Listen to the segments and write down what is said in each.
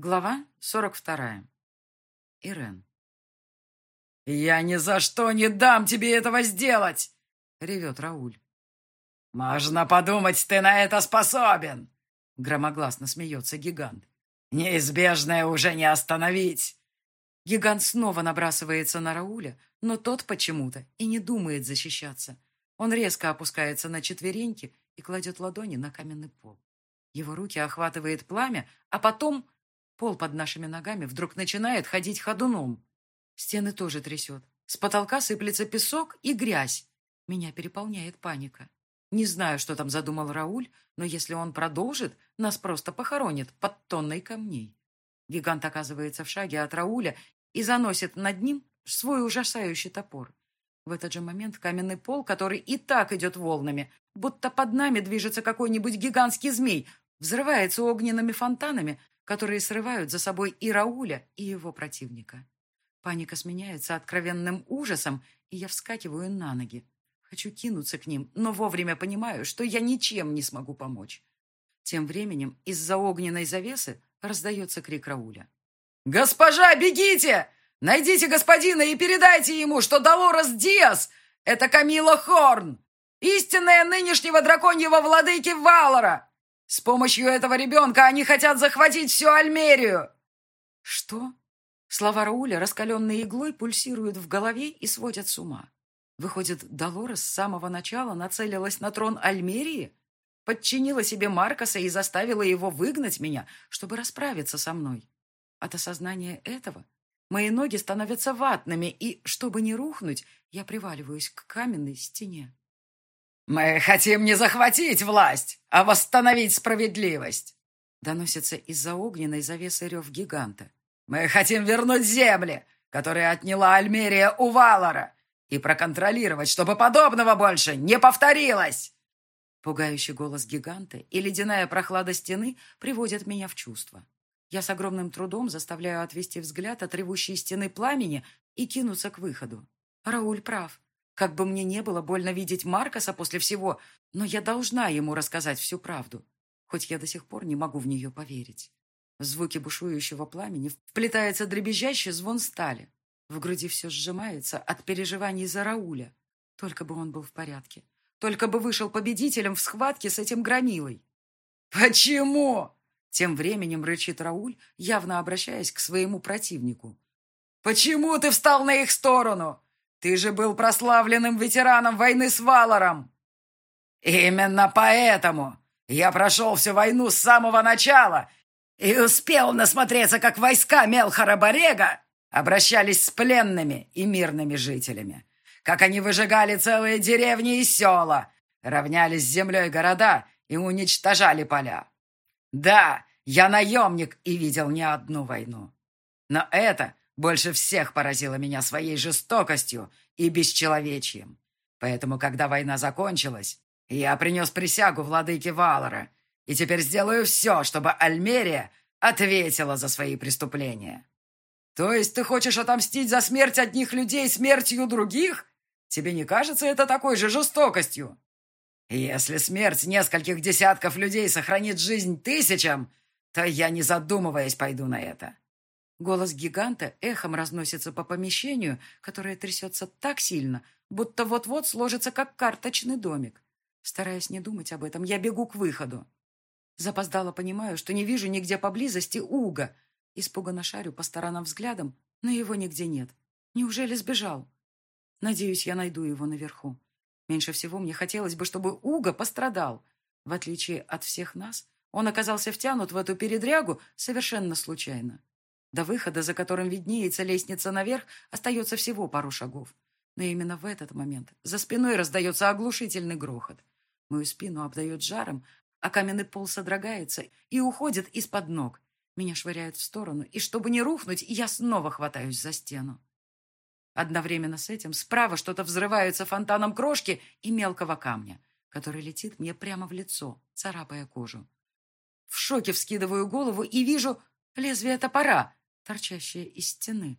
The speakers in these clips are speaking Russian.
Глава 42. Ирен. «Я ни за что не дам тебе этого сделать!» — ревет Рауль. «Можно подумать, ты на это способен!» — громогласно смеется гигант. «Неизбежное уже не остановить!» Гигант снова набрасывается на Рауля, но тот почему-то и не думает защищаться. Он резко опускается на четвереньки и кладет ладони на каменный пол. Его руки охватывает пламя, а потом Пол под нашими ногами вдруг начинает ходить ходуном. Стены тоже трясет. С потолка сыплется песок и грязь. Меня переполняет паника. Не знаю, что там задумал Рауль, но если он продолжит, нас просто похоронит под тонной камней. Гигант оказывается в шаге от Рауля и заносит над ним свой ужасающий топор. В этот же момент каменный пол, который и так идет волнами, будто под нами движется какой-нибудь гигантский змей, взрывается огненными фонтанами, которые срывают за собой и Рауля, и его противника. Паника сменяется откровенным ужасом, и я вскакиваю на ноги. Хочу кинуться к ним, но вовремя понимаю, что я ничем не смогу помочь. Тем временем из-за огненной завесы раздается крик Рауля. «Госпожа, бегите! Найдите господина и передайте ему, что Долорес Диас — это Камила Хорн, истинная нынешнего драконьего владыки Валора!» С помощью этого ребенка они хотят захватить всю Альмерию!» «Что?» Слова Рауля, раскаленной иглой, пульсируют в голове и сводят с ума. Выходит, Долорес с самого начала нацелилась на трон Альмерии? Подчинила себе Маркоса и заставила его выгнать меня, чтобы расправиться со мной. От осознания этого мои ноги становятся ватными, и, чтобы не рухнуть, я приваливаюсь к каменной стене. «Мы хотим не захватить власть, а восстановить справедливость!» Доносится из-за огненной завесы рев гиганта. «Мы хотим вернуть земли, которые отняла Альмерия у Валора, и проконтролировать, чтобы подобного больше не повторилось!» Пугающий голос гиганта и ледяная прохлада стены приводят меня в чувство. Я с огромным трудом заставляю отвести взгляд от ревущей стены пламени и кинуться к выходу. Рауль прав. Как бы мне не было больно видеть Маркоса после всего, но я должна ему рассказать всю правду, хоть я до сих пор не могу в нее поверить. В звуки бушующего пламени вплетается дребезжащий звон стали. В груди все сжимается от переживаний за Рауля. Только бы он был в порядке. Только бы вышел победителем в схватке с этим громилой. «Почему?» Тем временем рычит Рауль, явно обращаясь к своему противнику. «Почему ты встал на их сторону? Ты же был прославленным ветераном войны с Валором. Именно поэтому я прошел всю войну с самого начала и успел насмотреться, как войска Мелхара Борега обращались с пленными и мирными жителями, как они выжигали целые деревни и села, равнялись с землей города и уничтожали поля. Да, я наемник и видел не одну войну. Но это больше всех поразила меня своей жестокостью и бесчеловечием. Поэтому, когда война закончилась, я принес присягу владыке Валора и теперь сделаю все, чтобы Альмерия ответила за свои преступления. То есть ты хочешь отомстить за смерть одних людей смертью других? Тебе не кажется это такой же жестокостью? Если смерть нескольких десятков людей сохранит жизнь тысячам, то я, не задумываясь, пойду на это. Голос гиганта эхом разносится по помещению, которое трясется так сильно, будто вот-вот сложится, как карточный домик. Стараясь не думать об этом, я бегу к выходу. Запоздало понимаю, что не вижу нигде поблизости Уга. Испуганно шарю по сторонам взглядом, но его нигде нет. Неужели сбежал? Надеюсь, я найду его наверху. Меньше всего мне хотелось бы, чтобы Уга пострадал. В отличие от всех нас, он оказался втянут в эту передрягу совершенно случайно. До выхода, за которым виднеется лестница наверх, остается всего пару шагов. Но именно в этот момент за спиной раздается оглушительный грохот. Мою спину обдает жаром, а каменный пол содрогается и уходит из-под ног. Меня швыряют в сторону, и чтобы не рухнуть, я снова хватаюсь за стену. Одновременно с этим справа что-то взрывается фонтаном крошки и мелкого камня, который летит мне прямо в лицо, царапая кожу. В шоке вскидываю голову и вижу лезвие топора, торчащее из стены.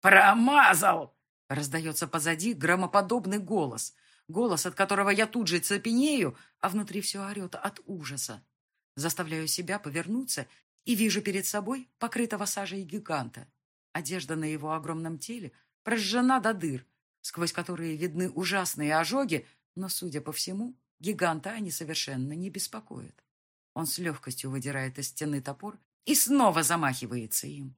«Промазал!» — раздается позади громоподобный голос. Голос, от которого я тут же цепенею, а внутри все орет от ужаса. Заставляю себя повернуться и вижу перед собой покрытого сажей гиганта. Одежда на его огромном теле прожжена до дыр, сквозь которые видны ужасные ожоги, но, судя по всему, гиганта они совершенно не беспокоят. Он с легкостью выдирает из стены топор и снова замахивается им.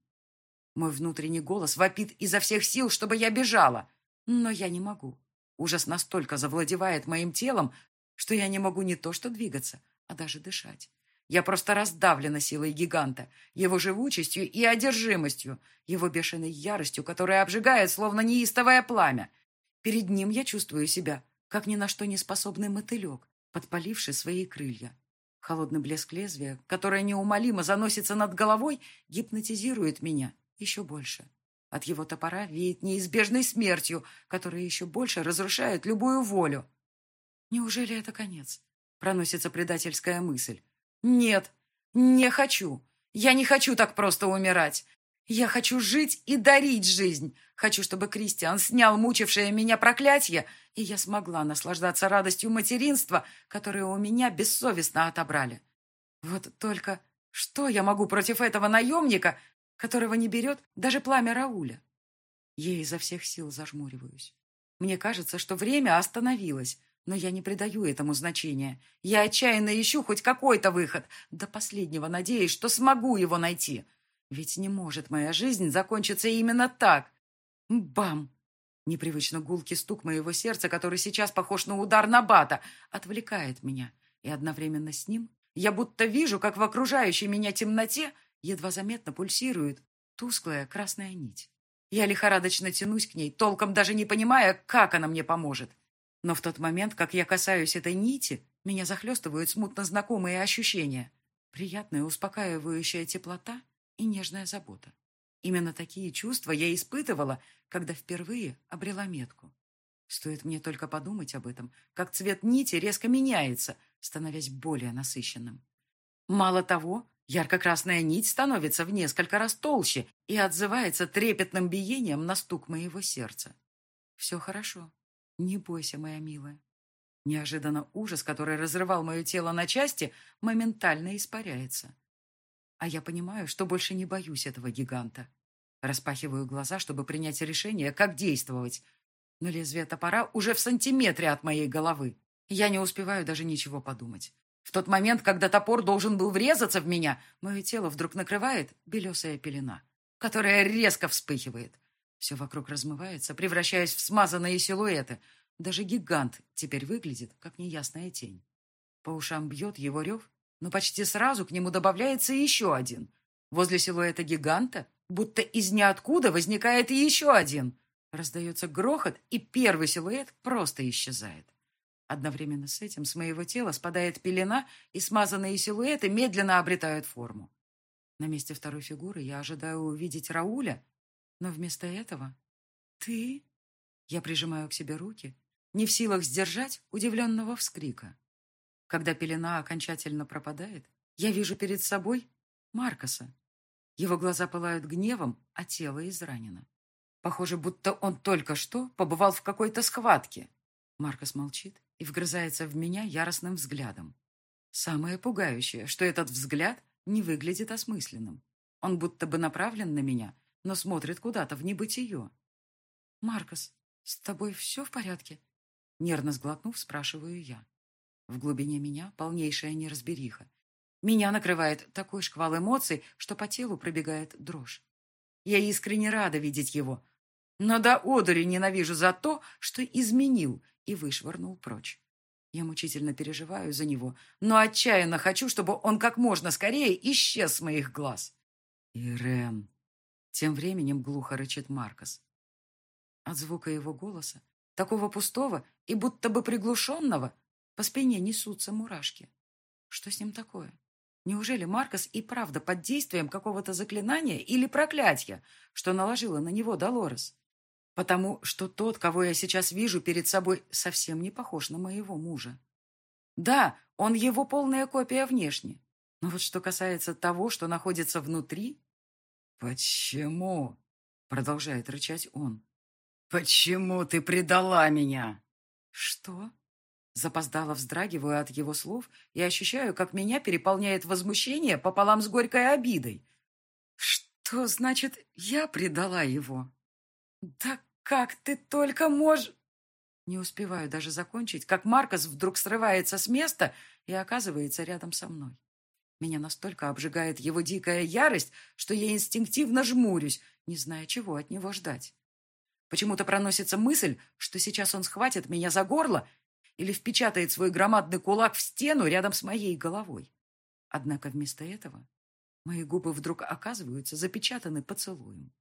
Мой внутренний голос вопит изо всех сил, чтобы я бежала, но я не могу. Ужас настолько завладевает моим телом, что я не могу не то что двигаться, а даже дышать. Я просто раздавлена силой гиганта, его живучестью и одержимостью, его бешеной яростью, которая обжигает, словно неистовое пламя. Перед ним я чувствую себя, как ни на что не способный мотылек, подпаливший свои крылья. Холодный блеск лезвия, которое неумолимо заносится над головой, гипнотизирует меня еще больше. От его топора веет неизбежной смертью, которая еще больше разрушает любую волю. Неужели это конец? Проносится предательская мысль. Нет, не хочу. Я не хочу так просто умирать. Я хочу жить и дарить жизнь. Хочу, чтобы Кристиан снял мучившее меня проклятие, и я смогла наслаждаться радостью материнства, которое у меня бессовестно отобрали. Вот только что я могу против этого наемника, которого не берет даже пламя Рауля. Я изо всех сил зажмуриваюсь. Мне кажется, что время остановилось, но я не придаю этому значения. Я отчаянно ищу хоть какой-то выход, до последнего надеюсь, что смогу его найти. Ведь не может моя жизнь закончиться именно так. Бам! Непривычно гулкий стук моего сердца, который сейчас похож на удар на бата, отвлекает меня. И одновременно с ним я будто вижу, как в окружающей меня темноте едва заметно пульсирует тусклая красная нить. Я лихорадочно тянусь к ней, толком даже не понимая, как она мне поможет. Но в тот момент, как я касаюсь этой нити, меня захлестывают смутно знакомые ощущения. Приятная, успокаивающая теплота и нежная забота. Именно такие чувства я испытывала, когда впервые обрела метку. Стоит мне только подумать об этом, как цвет нити резко меняется, становясь более насыщенным. Мало того, Ярко-красная нить становится в несколько раз толще и отзывается трепетным биением на стук моего сердца. Все хорошо. Не бойся, моя милая. Неожиданно ужас, который разрывал мое тело на части, моментально испаряется. А я понимаю, что больше не боюсь этого гиганта. Распахиваю глаза, чтобы принять решение, как действовать. Но лезвие топора уже в сантиметре от моей головы. Я не успеваю даже ничего подумать. В тот момент, когда топор должен был врезаться в меня, мое тело вдруг накрывает белесая пелена, которая резко вспыхивает. Все вокруг размывается, превращаясь в смазанные силуэты. Даже гигант теперь выглядит, как неясная тень. По ушам бьет его рев, но почти сразу к нему добавляется еще один. Возле силуэта гиганта, будто из ниоткуда, возникает еще один. Раздается грохот, и первый силуэт просто исчезает. Одновременно с этим с моего тела спадает пелена, и смазанные силуэты медленно обретают форму. На месте второй фигуры я ожидаю увидеть Рауля, но вместо этого ты... Я прижимаю к себе руки, не в силах сдержать удивленного вскрика. Когда пелена окончательно пропадает, я вижу перед собой Маркоса. Его глаза пылают гневом, а тело изранено. Похоже, будто он только что побывал в какой-то схватке. Маркос молчит, и вгрызается в меня яростным взглядом. Самое пугающее, что этот взгляд не выглядит осмысленным. Он будто бы направлен на меня, но смотрит куда-то в небытие. «Маркос, с тобой все в порядке?» Нервно сглотнув, спрашиваю я. В глубине меня полнейшая неразбериха. Меня накрывает такой шквал эмоций, что по телу пробегает дрожь. Я искренне рада видеть его, но до одури ненавижу за то, что изменил и вышвырнул прочь. Я мучительно переживаю за него, но отчаянно хочу, чтобы он как можно скорее исчез с моих глаз. «Ирен!» Тем временем глухо рычит Маркос. От звука его голоса, такого пустого и будто бы приглушенного, по спине несутся мурашки. Что с ним такое? Неужели Маркос и правда под действием какого-то заклинания или проклятия, что наложила на него Долорес? Потому что тот, кого я сейчас вижу перед собой, совсем не похож на моего мужа. Да, он его полная копия внешне. Но вот что касается того, что находится внутри... «Почему?» — продолжает рычать он. «Почему ты предала меня?» «Что?» Запоздало вздрагиваю от его слов и ощущаю, как меня переполняет возмущение пополам с горькой обидой. Что значит «я предала его»? Да как ты только можешь... Не успеваю даже закончить, как Маркос вдруг срывается с места и оказывается рядом со мной. Меня настолько обжигает его дикая ярость, что я инстинктивно жмурюсь, не зная, чего от него ждать. Почему-то проносится мысль, что сейчас он схватит меня за горло или впечатает свой громадный кулак в стену рядом с моей головой. Однако вместо этого мои губы вдруг оказываются запечатаны поцелуем.